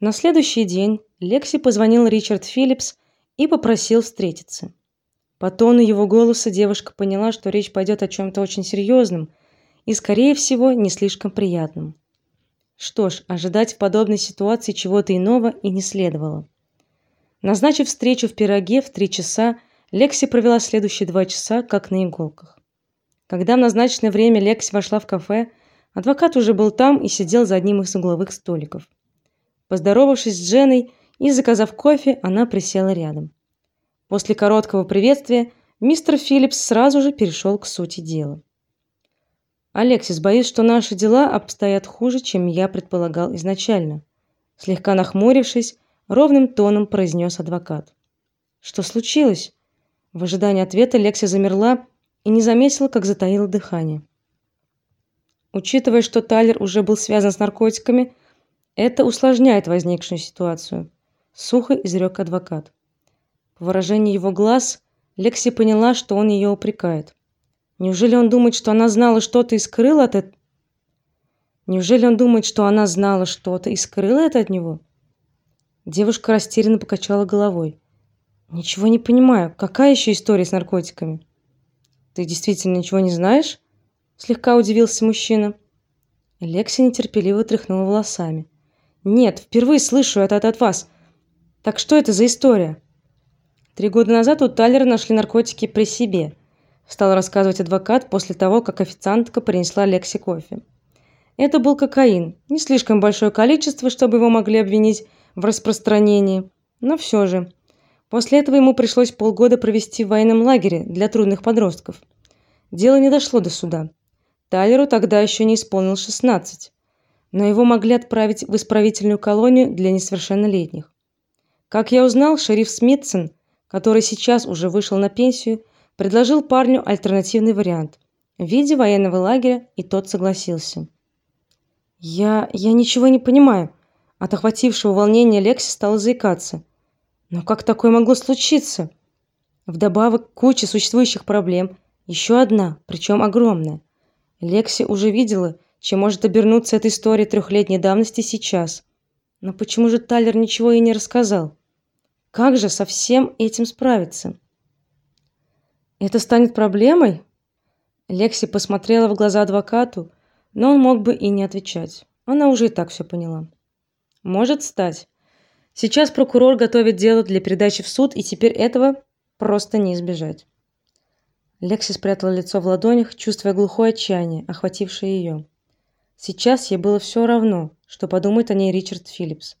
На следующий день Лекси позвонил Ричард Филлипс и попросил встретиться. По тону его голоса девушка поняла, что речь пойдет о чем то очень серьезном и, скорее всего, не слишком приятном. Что ж, ожидать в подобной ситуации чего-то иного и не следовало. Назначив встречу в пироге в три часа, Лекси провела следующие два часа как на иголках. Когда в назначенное время Лекси вошла в кафе, адвокат уже был там и сидел за одним из угловых столиков. Поздоровавшись с Дженой и заказав кофе, она присела рядом. После короткого приветствия мистер Филлипс сразу же перешел к сути дела. Алексис, боюсь, что наши дела обстоят хуже, чем я предполагал изначально, слегка нахмурившись, ровным тоном произнес адвокат. Что случилось? В ожидании ответа Лекси замерла и не заметила, как затаила дыхание. Учитывая, что Тайлер уже был связан с наркотиками, это усложняет возникшую ситуацию, сухо изрек адвокат. По выражению его глаз Лекси поняла, что он ее упрекает. Неужели он думает, что она знала что-то и скрыла это? Неужели он думает, что она знала что-то и скрыла это от него? Девушка растерянно покачала головой. Ничего не понимаю. Какая еще история с наркотиками? Ты действительно ничего не знаешь? слегка удивился мужчина. Лекси нетерпеливо тряхнула волосами. Нет, впервые слышу это от вас. Так что это за история? Три года назад у Талера нашли наркотики при себе, стал рассказывать адвокат после того, как официантка принесла Лекси кофе. Это был кокаин, не слишком большое количество, чтобы его могли обвинить в распространении, но все же. После этого ему пришлось полгода провести в военном лагере для трудных подростков. Дело не дошло до суда. Тайлеру тогда еще не исполнилось 16, но его могли отправить в исправительную колонию для несовершеннолетних. Как я узнал, шериф Смитсон который сейчас уже вышел на пенсию, предложил парню альтернативный вариант в виде военного лагеря, и тот согласился. Я я ничего не понимаю. От охватившего волнения Лекси стала заикаться. Но как такое могло случиться? Вдобавок к куче существующих проблем, еще одна, причем огромная. Лекси уже видела, чем может обернуться эта история трехлетней давности сейчас. Но почему же Талер ничего ей не рассказал? Как же со всем этим справиться? Это станет проблемой? Лекси посмотрела в глаза адвокату, но он мог бы и не отвечать. Она уже и так все поняла. Может стать. Сейчас прокурор готовит дело для передачи в суд, и теперь этого просто не избежать. Лекси спрятала лицо в ладонях, чувствуя глухое отчаяние, охватившее ее. Сейчас ей было все равно, что подумает о ней Ричард Филлипс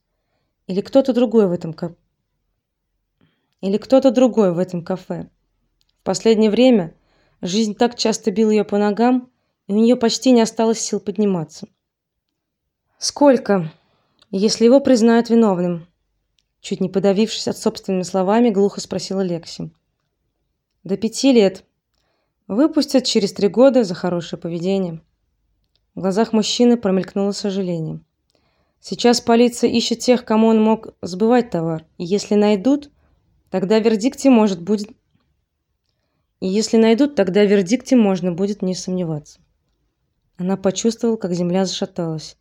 или кто-то другой в этом или кто-то другой в этом кафе. В последнее время жизнь так часто била ее по ногам, и у нее почти не осталось сил подниматься. Сколько, если его признают виновным? Чуть не подавившись от собственными словами, глухо спросила Лекси. До пяти лет. Выпустят через три года за хорошее поведение. В глазах мужчины промелькнуло сожаление. Сейчас полиция ищет тех, кому он мог сбывать товар, и если найдут, Тогда вердикте может будет И если найдут, тогда вердикте можно будет не сомневаться. Она почувствовала, как земля зашаталась.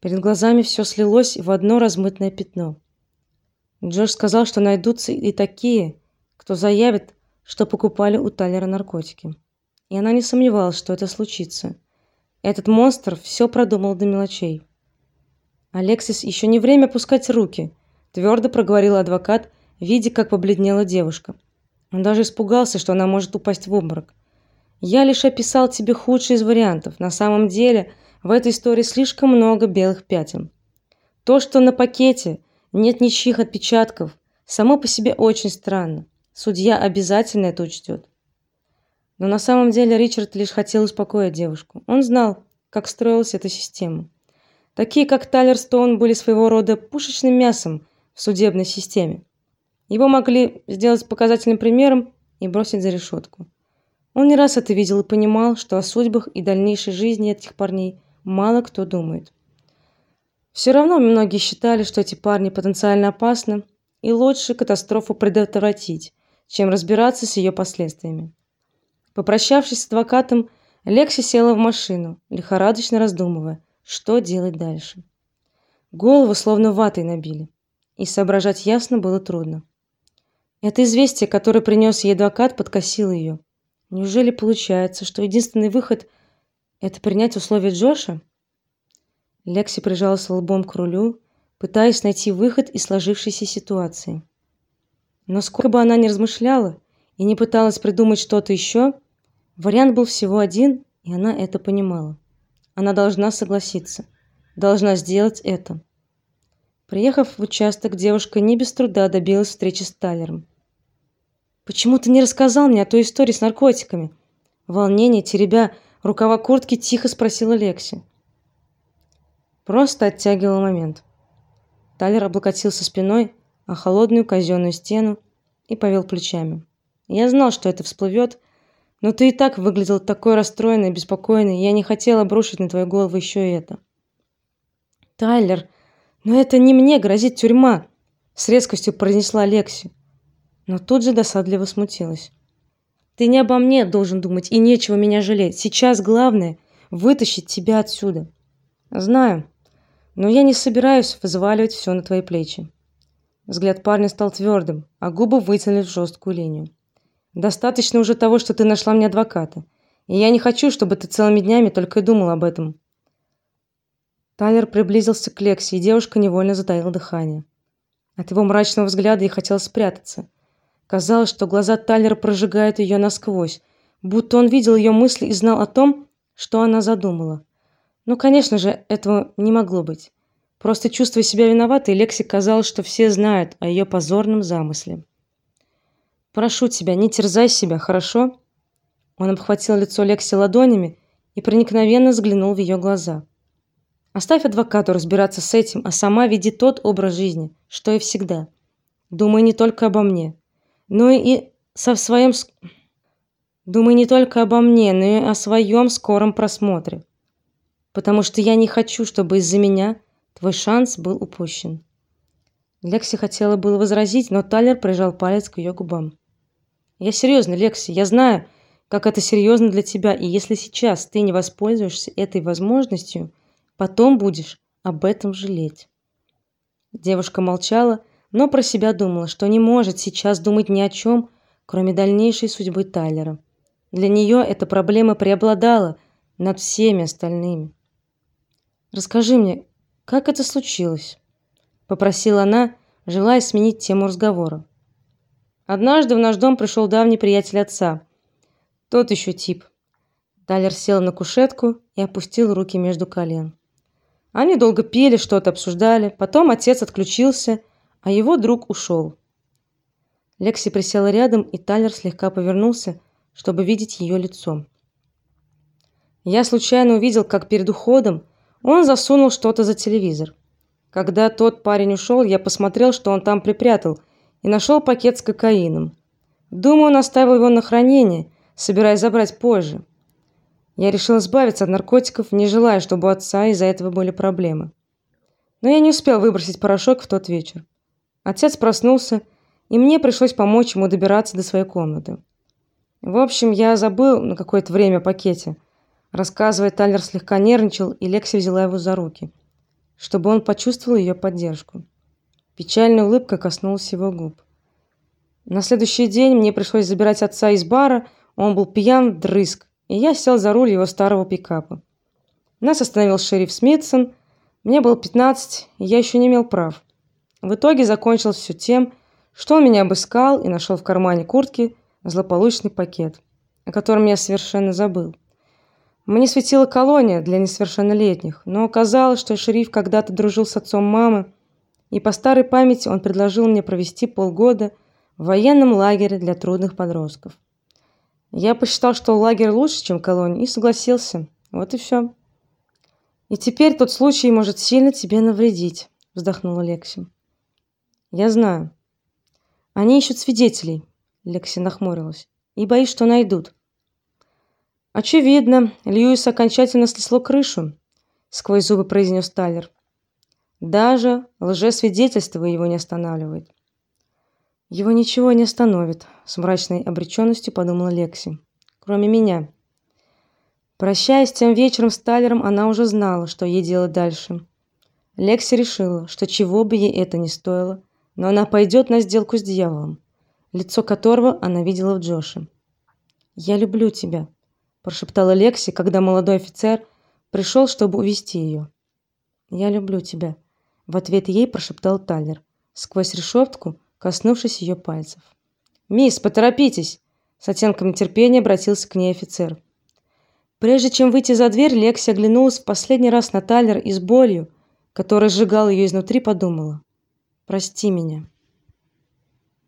Перед глазами все слилось в одно размытое пятно. Джош сказал, что найдутся и такие, кто заявит, что покупали у Талера наркотики. И она не сомневалась, что это случится. Этот монстр все продумал до мелочей. Алексис еще не время пускать руки, твердо проговорил адвокат видя, как побледнела девушка. Он даже испугался, что она может упасть в обморок. Я лишь описал тебе худший из вариантов. На самом деле, в этой истории слишком много белых пятен. То, что на пакете нет ничьих отпечатков, само по себе очень странно. Судья обязательно это учтет. Но на самом деле Ричард лишь хотел успокоить девушку. Он знал, как строилась эта система. Такие, как Тайлер Стоун, были своего рода пушечным мясом в судебной системе. Его могли сделать показательным примером и бросить за решетку. Он не раз это видел и понимал, что о судьбах и дальнейшей жизни этих парней мало кто думает. Все равно многие считали, что эти парни потенциально опасны, и лучше катастрофу предотвратить, чем разбираться с ее последствиями. Попрощавшись с адвокатом, Лекси села в машину, лихорадочно раздумывая, что делать дальше. Голову словно ватой набили, и соображать ясно было трудно. Это известие, которое принес ей адвокат, подкосило ее. Неужели получается, что единственный выход это принять условия Джоша? Лекси прижалась лбом к рулю, пытаясь найти выход из сложившейся ситуации. Но сколько бы она ни размышляла и не пыталась придумать что-то еще, вариант был всего один, и она это понимала. Она должна согласиться, должна сделать это. Приехав в участок, девушка не без труда добилась встречи с Талером. Почему ты не рассказал мне о той истории с наркотиками? В волнении, теребя рукава куртки, тихо спросила Лекси. Просто оттягивал момент. Талер облокотился спиной о холодную казенную стену и повел плечами. Я знал, что это всплывет, но ты и так выглядел такой расстроенный беспокойный, я не хотел обрушить на твою голову еще и это. Тайлер, но это не мне грозит тюрьма, с резкостью произнесла Лекси но тут же досадливо смутилась. Ты не обо мне должен думать и нечего меня жалеть. Сейчас главное вытащить тебя отсюда. Знаю, но я не собираюсь взваливать все на твои плечи. Взгляд парня стал твердым, а губы вытянулись в жесткую линию. Достаточно уже того, что ты нашла мне адвоката. И я не хочу, чтобы ты целыми днями только и думал об этом. Тайлер приблизился к Лекси, и девушка невольно затаила дыхание. От его мрачного взгляда ей хотелось спрятаться. Казалось, что глаза Тайлера прожигают ее насквозь, будто он видел ее мысли и знал о том, что она задумала. Но, конечно же, этого не могло быть. Просто чувствуя себя виноватой, Лекси казалось, что все знают о ее позорном замысле. Прошу тебя, не терзай себя, хорошо? Он обхватил лицо Лекси ладонями и проникновенно взглянул в ее глаза. Оставь адвокату разбираться с этим, а сама веди тот образ жизни, что и всегда. Думай не только обо мне но и со своим Думай не только обо мне, но и о своем скором просмотре. Потому что я не хочу, чтобы из-за меня твой шанс был упущен. Лекси хотела было возразить, но Тайлер прижал палец к ее губам. Я серьезно, Лекси, я знаю, как это серьезно для тебя, и если сейчас ты не воспользуешься этой возможностью, потом будешь об этом жалеть. Девушка молчала, но про себя думала, что не может сейчас думать ни о чем, кроме дальнейшей судьбы Тайлера. Для нее эта проблема преобладала над всеми остальными. Расскажи мне, как это случилось? попросила она, желая сменить тему разговора. Однажды в наш дом пришел давний приятель отца. Тот еще тип. Тайлер сел на кушетку и опустил руки между колен. Они долго пили, что-то обсуждали. Потом отец отключился а его друг ушел. Лекси присела рядом, и Тайлер слегка повернулся, чтобы видеть ее лицо. Я случайно увидел, как перед уходом он засунул что-то за телевизор. Когда тот парень ушел, я посмотрел, что он там припрятал, и нашел пакет с кокаином. Думаю, он оставил его на хранение, собираясь забрать позже. Я решил избавиться от наркотиков, не желая, чтобы у отца из-за этого были проблемы. Но я не успел выбросить порошок в тот вечер. Отец проснулся, и мне пришлось помочь ему добираться до своей комнаты. В общем, я забыл на какое-то время о пакете. Рассказывая, Тайлер слегка нервничал, и Лекси взяла его за руки, чтобы он почувствовал ее поддержку. Печальная улыбка коснулась его губ. На следующий день мне пришлось забирать отца из бара, он был пьян дрызг, и я сел за руль его старого пикапа. Нас остановил шериф Смитсон. Мне было 15, и я еще не имел прав. В итоге закончилось все тем, что он меня обыскал и нашел в кармане куртки злополучный пакет, о котором я совершенно забыл. Мне светила колония для несовершеннолетних, но оказалось, что шериф когда-то дружил с отцом мамы, и по старой памяти он предложил мне провести полгода в военном лагере для трудных подростков. Я посчитал, что лагерь лучше, чем колония, и согласился. Вот и все. И теперь тот случай может сильно тебе навредить, вздохнула Лекси. Я знаю. Они ищут свидетелей, Лекси нахмурилась. И боюсь, что найдут. Очевидно, Льюис окончательно снесло крышу, сквозь зубы произнес Тайлер. Даже лжесвидетельство его не останавливает. Его ничего не остановит, с мрачной обреченностью подумала Лекси. Кроме меня. Прощаясь тем вечером с Тайлером, она уже знала, что ей делать дальше. Лекси решила, что чего бы ей это ни стоило, но она пойдет на сделку с дьяволом, лицо которого она видела в Джоше. "Я люблю тебя", прошептала Лекси, когда молодой офицер пришел, чтобы увести ее. "Я люблю тебя", в ответ ей прошептал Тайлер, сквозь решетку, коснувшись ее пальцев. "Мисс, поторопитесь", с оттенком нетерпения обратился к ней офицер. Прежде чем выйти за дверь, Лекси оглянулась в последний раз на Тайлер и с болью, которая сжигала ее изнутри, подумала: "Прости меня".